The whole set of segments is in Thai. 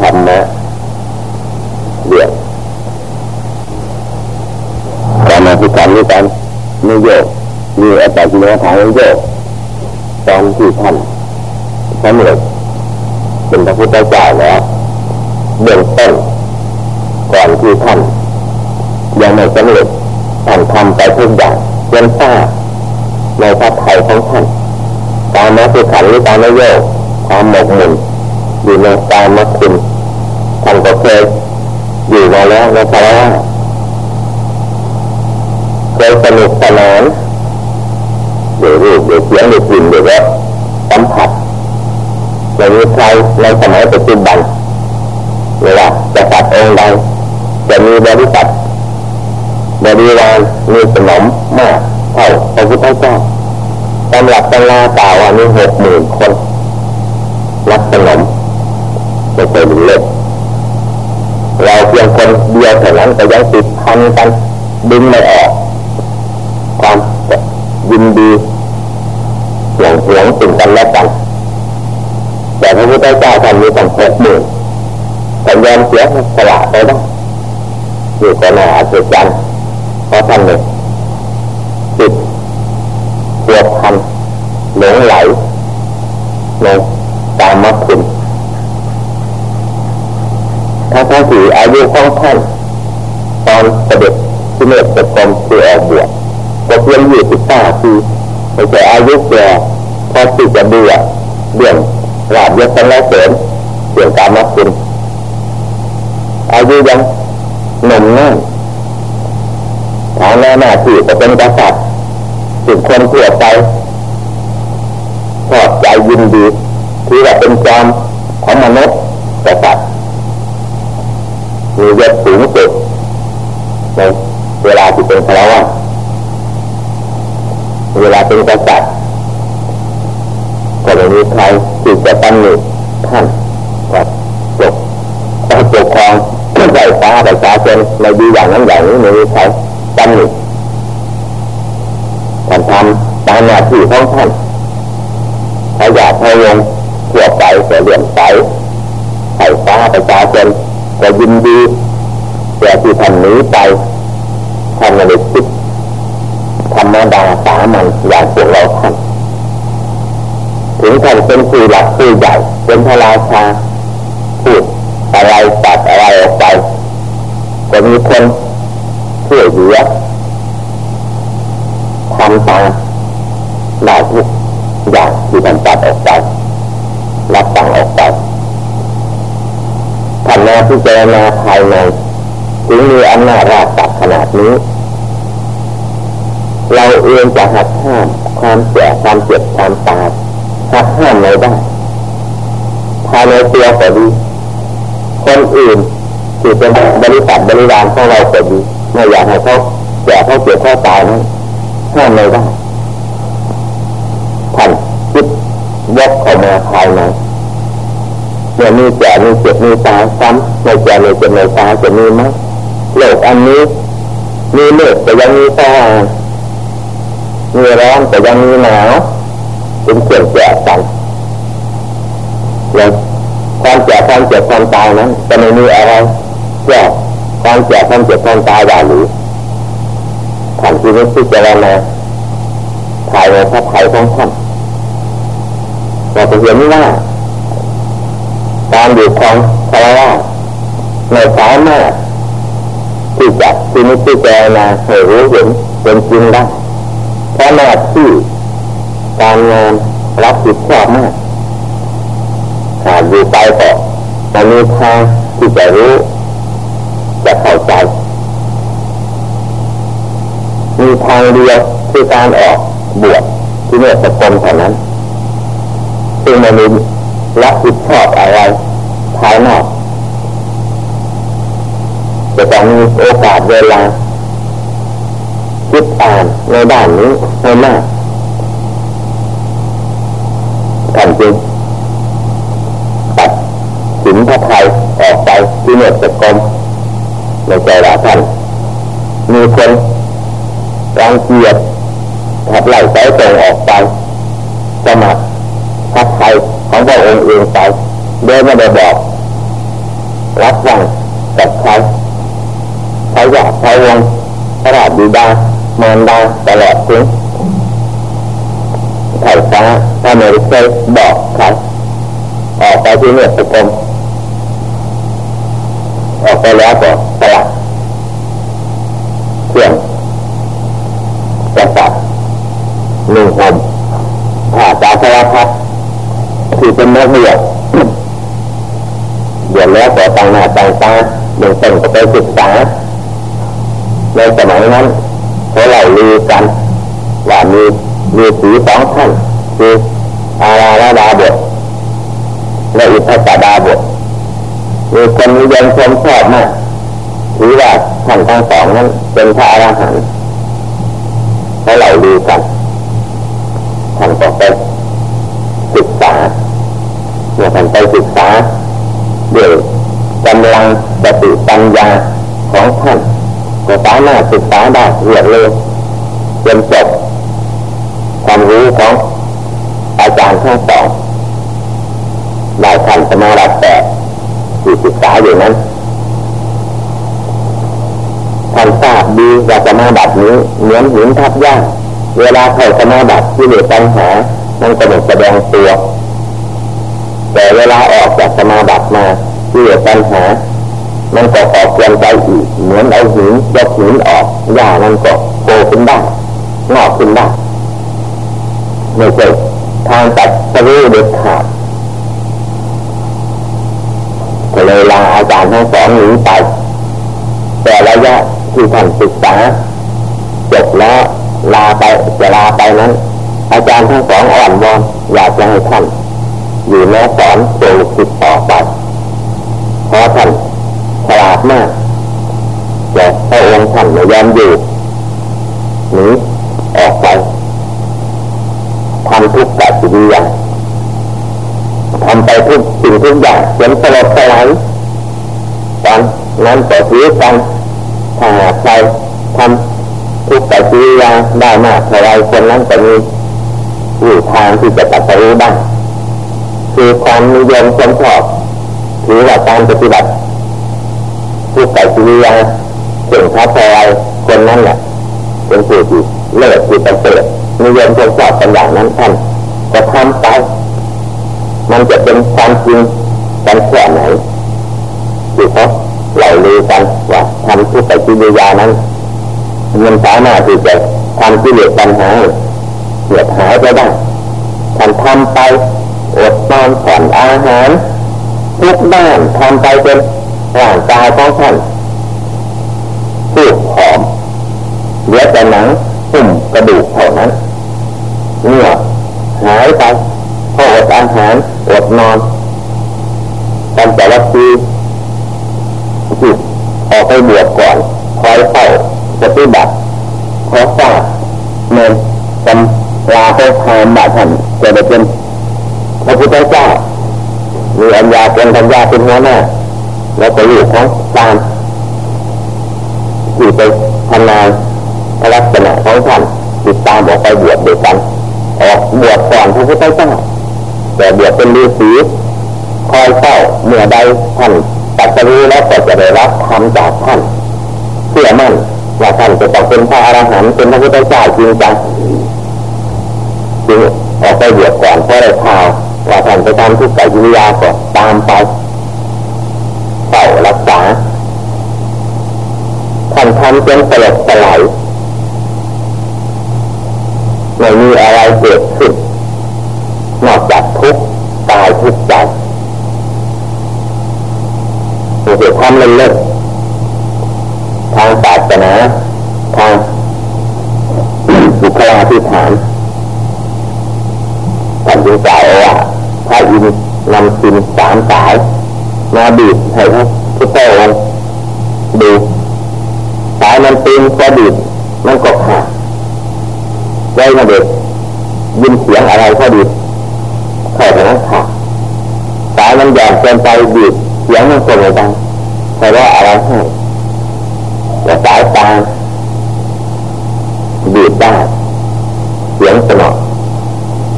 ธรรมะเรื่องการมาพิการด้วยกันมีโยกมีอาจารย์เนื้อทางโยกตอนที่ท่านสำเร็จเป็นพระพุทธเจ้าแล้วเบื้องต้นก่อนที่ท่านยังไม่สำเร็จท่านทำไปทุกอย่างจนทราในพระไทยของท่านการมาพิการหรือการโยกความหมกมุ่น อยู่ในกามาคุณท่านก็เคยอยู่มาแล้วในภาวะเคยสนุกสนานเดี๋ยวรูปเดี๋ยวเสียงเดี๋ยวกลิ่นเดี๋ยวรสสัมผัสในมีใครในสมัยปัจจุบันเวลาจะตัดองค์ใดจะมีบริษัทบริวารมีสนมมากเท่าพระพุทธเจ้าตำรับตำราก่าวว่ามีหกหมื่นคน ไม่เคยดูเล็กเราเพียงคนเดียวเท่านั้นก็ยังติดพันกันดึงไม่ออกความยินดีห่วงหวงสิ่งกันและกัน แต่พระพุทธเจ้าท่านมีตั้งหกหมื่นแต่ยอมเสียสละไปได้อยู่ก็น่าอัศจรรย์เพราะท่านเนี่ยติดปวพันหลงไหลในตามมาคุณ ถ้าท่านถืออายุของท่านตอนเสด็จที่เมตตกรมคือออกบวชก็เพียงยี่สิบห้าปีไม่ใช่อายุแก่พอติจะเบื่อเบื่อราบยศแล้วเสริมเปลี่ยนการมาคุณอายุยังหนุ่มแน่นฐานะหน้าที่จะเป็นกษัตริย์สุดคนทั่วไปชอบใจยินดีที่ว่าเป็นจอมของมนุษย์กษัตริย์ มียศสูงสุดในเวลาที่เป็นพระวะเวลาเป็นกษัตริย์ก็ไม่มีใครที่จะตั้งหนิท่านว่าปกปกครองใจฟ้าประชาชนในดีอย่างนั้นอย่างนี้ไม่มีใครตั้งหนิท่านทำตามหน้าที่ของท่านถ้ายากให้วงทั่วไปเลี่ยมใสไฟฟ้าประชาชนก็ยินดี แต่ที่ท่านหนีไปท่านไม่ได้คิดธรรมดาสามัญอย่างพวกเราท่านถึงท่านเป็นผู้หลักผู้ใหญ่เป็นพระราชาพูดอะไรตัดอะไรออกไปก็มีคนช่วยเหลือทำตามได้ทุกอย่างที่ท่านตัดออกไปรับสั่งออกไปท่านมาพิจารณาภายใน ถึงมีอำนาจราชขนาดนี้ เราเองจะหักห้ามความเสียความเจ็บความตายหักห้ามไม่ได้ภายในตัวก็ดีคนอื่นที่เป็นบริษัทบริวารของเราก็ดีไม่อยากให้เขาแก่เขาเจ็บเขาตายนั้นห้ามไม่ได้ท่านคิดยกเข้ามาภายในเมื่อมีแก่มีเจ็บมีตายซ้ำไม่แก่ไม่เจ็บไม่ตายจะมีไหม โลกอันนี้ มีเลือดแต่ยังมีตามีร้อนแต่ยังมีหนาวเป็นเกี่ยวแก่กันแล้วความแก่ความเจ็บความตายนั้นจะไม่มีอะไรแก่ความแก่ความเจ็บความตายอย่าหรือท่านที่นี้พิจารณาถ่ายในพระไทยของท่านเราจะเห็นว่าการอยู่ของพระว่าในสามารถ ที่จะที่นี้พิจารณาให้รู้เห็นเป็นจริงได้เพราะหน้าที่การงานรับผิดชอบมากขาดอยู่ไปต่อมันมีทางที่จะรู้จะเข้าใจ มีทางเดียวคือการออกบวชที่เนี่ยสกลเท่านั้นซึ่งมันมีรับผิดชอบอะไรภายนอก จะต้องมีโอกาสเวลาคิดอ่านในด้านนี้ให้มากท่านจึงตัดสินพระไทยออกไปที่เนืสกรมในใจละท่านมีคนรังเกียจขับไล่สายส่งออกไปสมัครพระไทยของพระองค์เองไปโดยไม่ได้บอกรับฟังกับใคร ใครอยากใครวงพระราชบิดามารดาตลอดถึงไถ่ฟ้าถ้าไม่เคยบอกใครออกไปที่เนี่ยประกรมออกไปแล้วก็สลัดเครื่องกระสับหนึ่งหมผ่าตาสารพัดที่เป็นนื้อเหือดเดี๋ยวแล้วก็ต่างหน้าต่างตาเดี๋ยวต้นก็ไปศึกษา ในสมัยนั้นเขาเล่าลือกันว่ามีมีสีสองท่านคืออาราลาดาบทและอิทธาดาบทมีคนนิยมชมชอบมากถือว่าท่านทั้งสองนั้นเป็นพระอรหันต์ เรียบเลยจนจบความรู้ของอาจารย์ทั้งสองได้ท่านสมาธิแปดที่ศึกษาอยู่นั้นท่านทราบดีว่าสมาบัตินี้เหมือนหินทับย่าเวลาเข้าสมาบัติที่เหลือปัญหามันก็ไม่แสดงตัว แต่เวลาออกจากสมาบัติมาที่เหลือปัญหา มันก็ออกเกลียนใจอีก เหมือนเอาหินยกหินออกหญ้ามันก็โตขึ้นได้งอกขึ้นได้ไม่ใช่ทางตัดสรู้เด็ดขาดก็เลยลาอาจารย์ทั้งสองหนีไปแต่ระยะที่ท่านศึกษาจบแล้วลาไปจะลาไปนั้น อาจารย์ทั้งสองอ่อนวอนอยากจะให้ท่านอยู่แม้สอนตัวลูกศิษย์ต่อไปเพราะท่าน มากแต่พระองค์ท่านไม่ยอมอยู่หนีออกไปทำทุกกกิริยาทำไปทุกสิ่งทุกอย่างจนสลบสลายตอนนั้นต่อซื้อกันถ้าหากใครทำทุกข์แต่กิริยาได้มากเท่าไรคนนั้นจะมีอยู่ทางที่จะตัดสู้ได้คือความนิยมชมชอบถือว่าการปฏิบัติ ทุกแต่กิริยาเก่งทับเท่าไรคนนั้นแหละเป็นผู้ที่เลิศที่ประเสริฐนิยมชมชอบกันอย่างนั้นท่านจะทำไปมันจะเป็นความจริงกันแค่ไหนที่เขาเล่าลือกันว่าทำทุกแต่กิริยานั้นมันสามารถที่จะทำกิเลสปัญหาเหียดหายไปได้ท่านทำไปอดนอนผ่อนอาหารทุกด้านทำไปเป็น ร่างกายของท่านผู้ผอมเหลือแต่หนังหุ่มกระดูกเท่านั้นเนื้อหายไปพออดอาหารอดนอนตามแต่ละทีจิตออกไปบวชก่อนคอยเฝ้าปฏิบัติขอทราบเมื่อกำลาไปทานบาท่านจะได้เป็นพระพุทธเจ้ามีอัญญาเป็นปัญญาเป็นหัวหน้า แล้วก็อยู่ของตามที่ไปทำงานลักษณะของท่านติดตามออกไปบวชด้วยกันออกบวชก่อนพระพุทธเจ้าแต่บวชเป็นฤาษีคอยเฝ้าเมื่อใดท่านตัดสู้แล้วก็จะได้รับคำจากท่านเชื่อมั่นว่าท่านจะต้องเป็นพระอรหันต์เป็นพระพุทธเจ้าจริงจังจึงออกไปบวชก่อนเพราะได้ข่าวว่าท่านไปทำทุกข์กิริยาก็ตามไป จนสลบสลายไม่มีอะไรเกิดขึ้นนอกจากทุกตายทุกใจไม่ใช่ความเล่นๆทางศาสนาทางบุคลาธิฐานท่านจึงกล่าวว่าพระอินทร์นำสินสามสายมาบีบให้พระพุทธองค์ดู ตึงก็บีบมันก็ขาดไว้มาเด็กยินเสียงอะไรก็ดีเข้าไปนั้นขาดสายมันหย่อนเกินไปบีบเสียงมันส่งไปดังเพราะว่าอะไรให้แต่สายตาบีบได้เสียงสนอ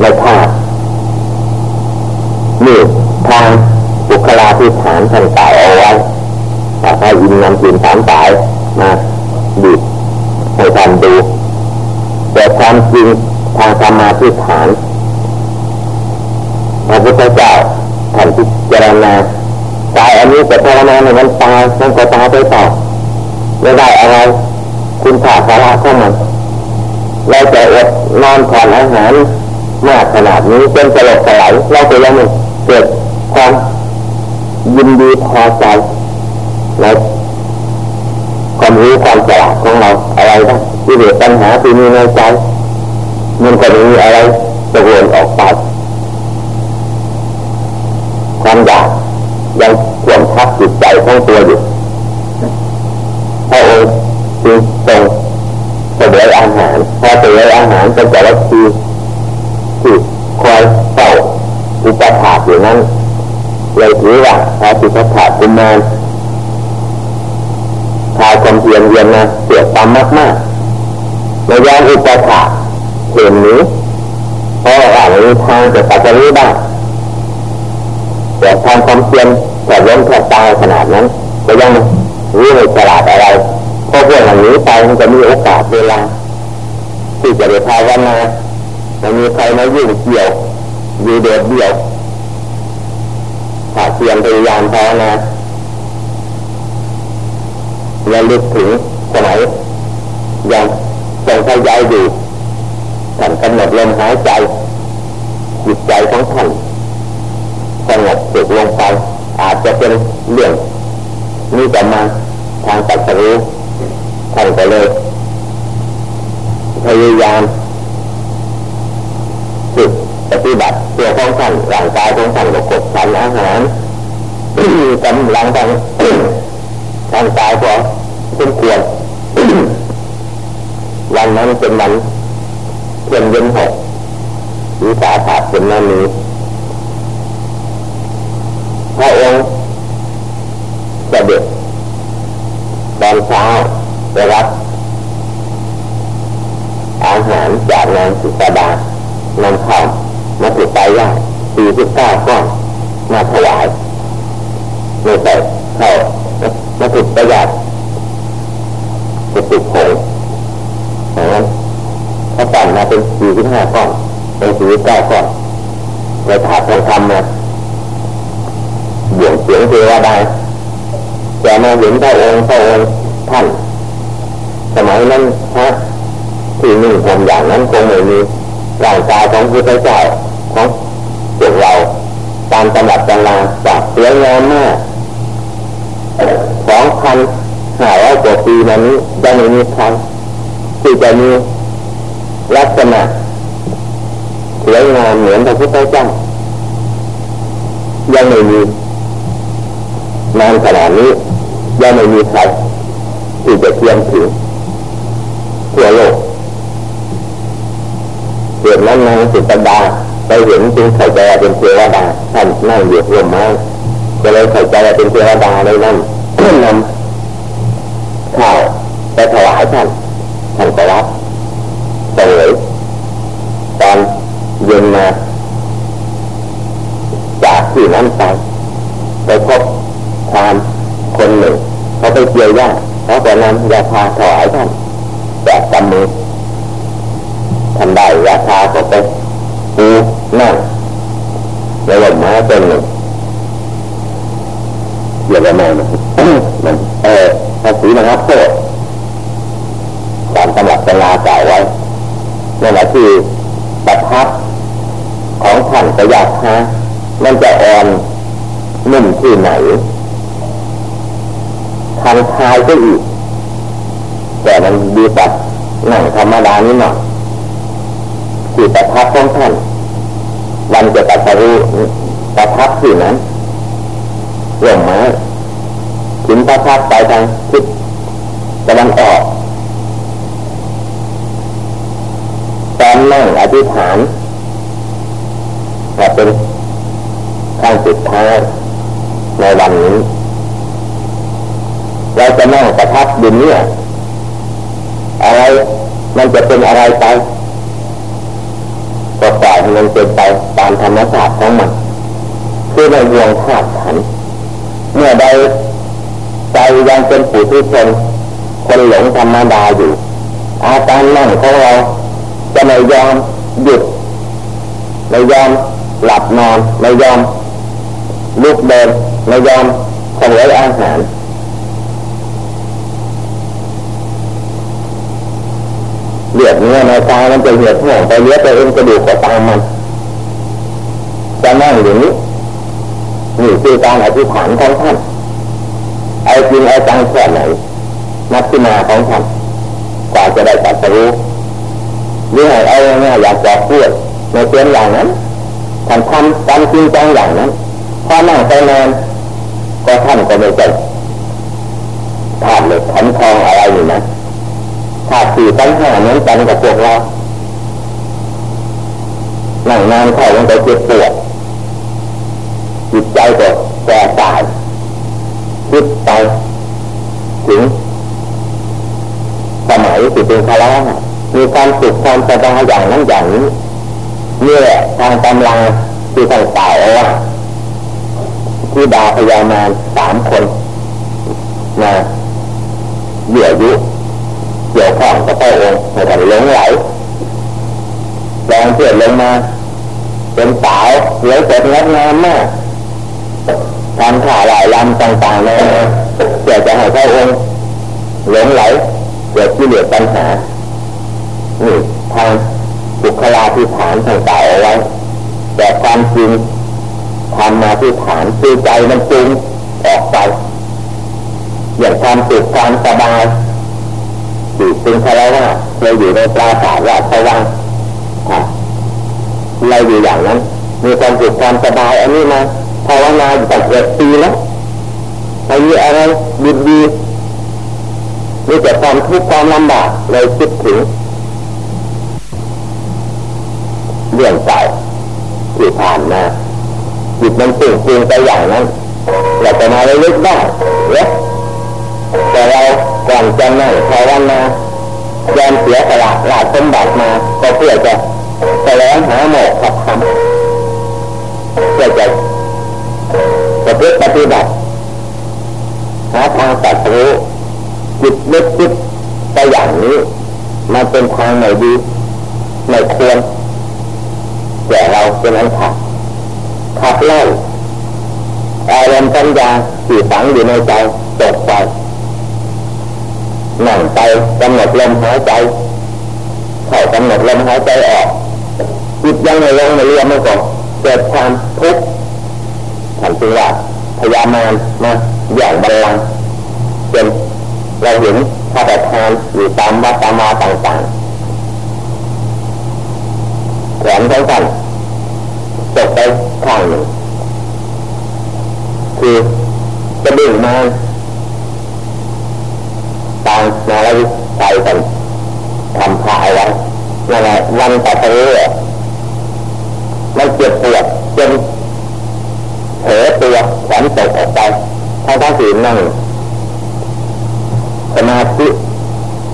ไม่พลาดนี่ทางบุคลาธิฐานท่านกล่าวเอาไว้แต่ถ้าพระอินนำสิ่งสามสายมา ดูให้ท่านดู แต่ความจริงทางธรรมาทิฏฐานพระพุทธเจ้าท่านพิจารณากายอันนี้จะภาวนาในมันตายมันก็ตายไปต่อไม่ได้อะไรคุณขาดสาระเข้ามันเราจะอดนอนผ่อนอาหารมากขนาดนี้เป็นสลบสลายเราจะยังไม่เกิดความยินดีพอใจใน ความรู้ความฉลาดของเราอะไรนะที่เหลือปัญหาที่มีในใจมันก็มีอะไรตะวนออกไปความอยากยังขวนทับจิตใจของตัวอยู่พระองค์จึงทรงเสวยอาหารพอเสวยอาหารเป็นแต่ละทีที่คอยเฝ้าอุปถาอยู่นั้นเลยถือว่าพระสิทธัตถะกุมารทายความเพียรเยียนนะเสียตามมากมากในยานอุปถาเห็นนี้เพราะว่ามีทางจะตัดรู้ได้แต่ทางความเพียรแต่ล้มแทบตายขนาดนั้นก็ยังรู้ในฉลาดอะไรเพราะพวกเหล่านี้ไปมันจะมีโอกาสเวลาที่จะได้ภาวนาไม่มีใครมายุ่งเกี่ยวอยู่เดียวเดียวถ้าเพียรพยายามภาวนา ระลึกถึงสมัยยังทรงพยายอยู่ท่านกำหนดลมหายใจจิตใจของท่านสงบสุขลงไปอาจจะเป็นเรื่องนี้แต่มาทางตัดสู้ท่านก็เลยพยายามฝึกปฏิบัติตัวของท่านร่างกายของท่านก็กดฉันอาหารกำลังทางทางกายพอ สมควรวันนั้นเป็นวันเพ็ญเย็นหกวิสาขาเป็นนั่นนี้พระองค์เสด็จตอนเช้าไปรับอาหารจากนางสุตดานำข้าวมาติดไปย่างสี่สิบเก้าก้อนมาถวายไม่ใส่เข้ามาติดประหยัด จะติดผงอย่นั้นถ้าปั่นมาเป็นสี่สิบห้าก้อนเป็นสี่สิบเก้าก้อนในถาดทองคำมาเบี่ยงเสียงเทวดาแต่มาเห็นพระองค์พระองค์ท่านสมัยนั้นฮะที่นึ่งผมอย่างนั้นคงไม่มีร่างกายของพุทธเจ้าของพวกเราตามตำรับตำราจากเสียงงามมากสองพันห้าร้อยกว่าปีมานี้ ยังไม่มีใครที่จะมีลักษณะสวยงามเหมือนพระพุทธเจ้ายังไม่มีนานขนาดนี้ยังไม่มีใครที่จะเทียมถึงทั่วโลกเกิดนั้นนางสุตดาไปเห็นจึงเข้าใจเป็นเทวดาท่านนั่งเหยียบร่มไม้ก็เลยเข้าใจเป็นเทวดาเลยนั่นนำข้าวไปถวายท่านท่านก็รับเสวยตอนเย็นมาจาก ที่นั้นไปไปพบความคนหนึ่ง เขาไปเกี่ยวหญ้าเขาก็นำยาพาถวายท่านแจกกำมือทำได้ยาพาก็ไปปูนั่งในลมไม้เป็นหนึ่งเกี่ยวกับแม่มันเออภาษีนะครับโทษตามตำรับตำราก่าวไว้นั่นแหละที่ประทับของท่านกระยาพา มันจะอ่อนนุ่มที่ไหนทางทายก็อีก แต่มันดีกว่าหนังธรรมดานิดหน่อยที่ประทับของท่านวันจะตัดสรู้ประทับที่นั้นร่มไม้ถึงประทับไปทางทิศตะวันออกตอนนั่งอธิษฐานจะเป็น ขั้งสุดท้ายในวันนี้ เราจะนั่งประทับดินเนี่ยอะไรมันจะเป็นอะไรไปก็ปล่อยมันเป็นไปตามธรรมชาติของมันคือในวงธาตุขันเมื่อใดใจยังเป็นผู้ทุชนคนหลงธรรมดาอยู่ อาการนั่งของเราจะไม่ยอมหยุดไม่ยอมหลับนอนไม่ยอม ลุกเดินไม่ยอมเสวยอาหารเลือดเนื้อในกายมันจะเหี่ยวแห้งไปเลี้ยไปเองกระดูกก็ตามมันจะนั่งอย่างนี้นี่คือการอธิษฐานของท่านเอาจริงเอาจังแค่ไหนนักที่มาของท่านกว่าจะได้ตัดสู้หรือให้เอาง่ายอยากจะพูดในเรื่องอย่างนั้นท่านทำการจริงจังอย่างนั้น พอนั่งไปนานก็ท่านก็ไม่ใจธาตุเหล็กขันทองอะไรอยู่นะธาตุสี่ตั้งห้านั้นกันกับพวกเรานั่งนานเข้ามันก็เจ็บปวดจิตใจก็แก่ตายคิดไปถึงสมัยที่เป็นคารามีความสุขความสบายอย่างนั้นอย่างนี้นี่แหละทางกำลังที่ต่างตาเอาว่าที่ดาพยามารสามคนมาเหยื่อยุเกี่ยวข้องกับพระองค์ในการหลงไหลแรงเพื่อนลงมา เป็นสาวเหลือเสร็จงดงามมากทำข่าหลายลำต่างๆเลยเพื่อจะให้พระองค์หลงไหลเกิดที่เหลือปัญหานี่ทางบุคลาธิฐานต่างๆเอาไว้แต่ความจริง ทำมาที่ฐานคือใจมันจริงออกไปอย่างความสุขความสบายอยู่เป็นคารวะเราอยู่ในปราสาทราชวังเราอยู่อย่างนั้น มีความสุขความสบายอันนี้มาภาวนาอยู่ตั้งเจ็ดปีแล้วไอ้อะไรดีดีมีแต่ความทุกข์ความลำบากเลยคิดถึงเรื่องเก่าที่ผ่านมา จิตมันตึงตึงไปอย่างนั้นเราจะมาเลึกได้เนี่ยแต่เราก่อนจะนั่งภาวนายอมเสียสละลาสมบัติมาก็เพื่อจะแสวงหาโมกขับคำเพื่อจะประพฤติปฏิบัติหาทางตัดรู้จิตลึกจิตไปอย่างนี้มันเป็นทางไหนดีไม่ควรแต่เราเป็นอันขัด ขับไล่อารมณ์ปัญญาที่ฝังอยู่ในใจตกไปนั่งไปกำหนดลมหายใจเข้ากำหนดลมหายใจออกจิตยังไม่ลงไม่เรียนไม่ก่อนเกิดความทุกข์ท่านจึงว่าพยามารมาอย่างบัลลังเป็นเราเห็นข้าแต่ทานอยู่ตามวัดตามมาต่างๆแขนทั้งสั้นตกไป ข้างหนึ่งคือจะดึงมาตางมาแล้วใส่กันทำผ้าเอาไว้นั่นแหละวันต่อไปเรื่อยมันเจ็บปวดจนเผลอตัวแขนตกออกไปทั้งท้งสีนั่งสมาธิ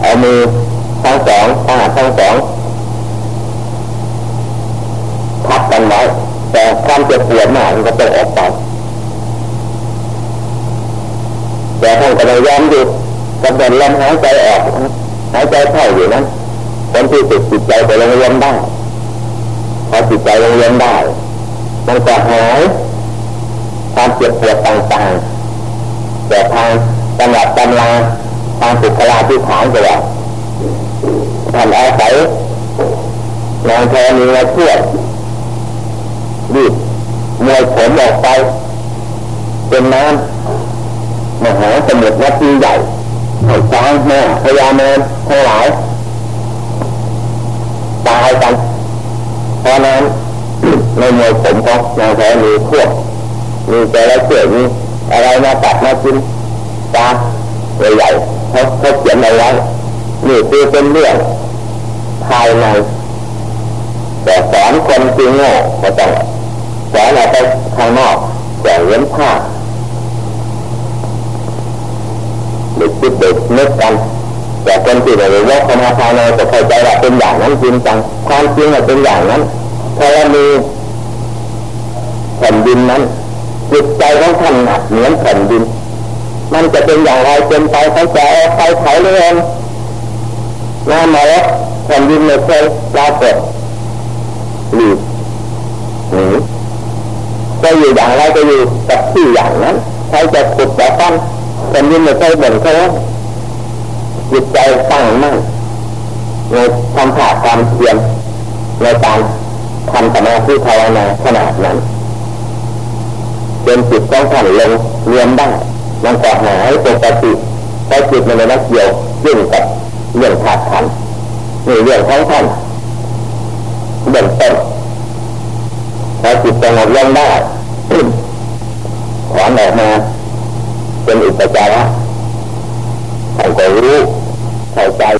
เอามือทั้งสองขาทั้งสองทับกันไว้ แต่ความเจ็บปวดมากมันก็ตกออกไปแต่ท่านก็ไม่ยอมหยุดกำเดินลมหายใจออกหายใจเข้าอยู่นั้นคนที่ติดจิตใจไปลงเรียนได้พอจิตใจลงเรียนได้ มันก็หายความเจ็บปวดต่างๆแต่ทางตำรับตำราทางสุขลาที่ฐานจะว่าท่านอาศัยนางแทนีมาเพื่อ ดีดมวยผมออกไป เป็นน้ำมหาสมุทรวัดที่ใหญ่ให้ช้าแม่พญามารทั้งหลายตายกันเพราะนั้นในมวยผมของนางแทนีพวกมีแต่ละเสือมีอะไรมาตัดมากินตาใหญ่ๆเขาเขาเขียนเอาไว้นี่คือเป็นเรื่องภายในแต่สอนคนจริงโง่ก็ต้อง สอนเรไปข้างนอกแต่เว้นผ้าเด็กคิดเด็กนึกกันแต่คนที่เราว่าคณะภายในจะเข้าใจว่าเป็นอย่างนั้นจริงจังความจริงเป็นอย่างนั้นถ้าเรามีแผ่นดินนั้นจิตใจของท่านหนักเหมือนแผ่นดิน มันจะเป็นอย่างไรเป็นไปเขาจะเอาไปเผาเรื่องน้ำมาแล้วแผ่นดินไม่เคยปรากฏหลีกหนี จะอยู่อย่างไรจะอยู่กับที่อย่างนั้นใครจะขุดจะตั้งแผ่นดินไม่เคยบ่นเขาจิตใจตั้งมั่นในทำผ่าความเพียรในการทำสมาธิภาวนาขนาดนั้นเป็นจิตต้องท่านลงเรียนได้มันก็หายปกติแต่จิตมันไม่เกี่ยวยิ่งกับเรื่องขาดขันนี่เรื่องของท่านเบื้องต้น พอจิตสงบลงได้ถอนออกมา เป็นอุปจาระท่านก็รู้เข้าใจ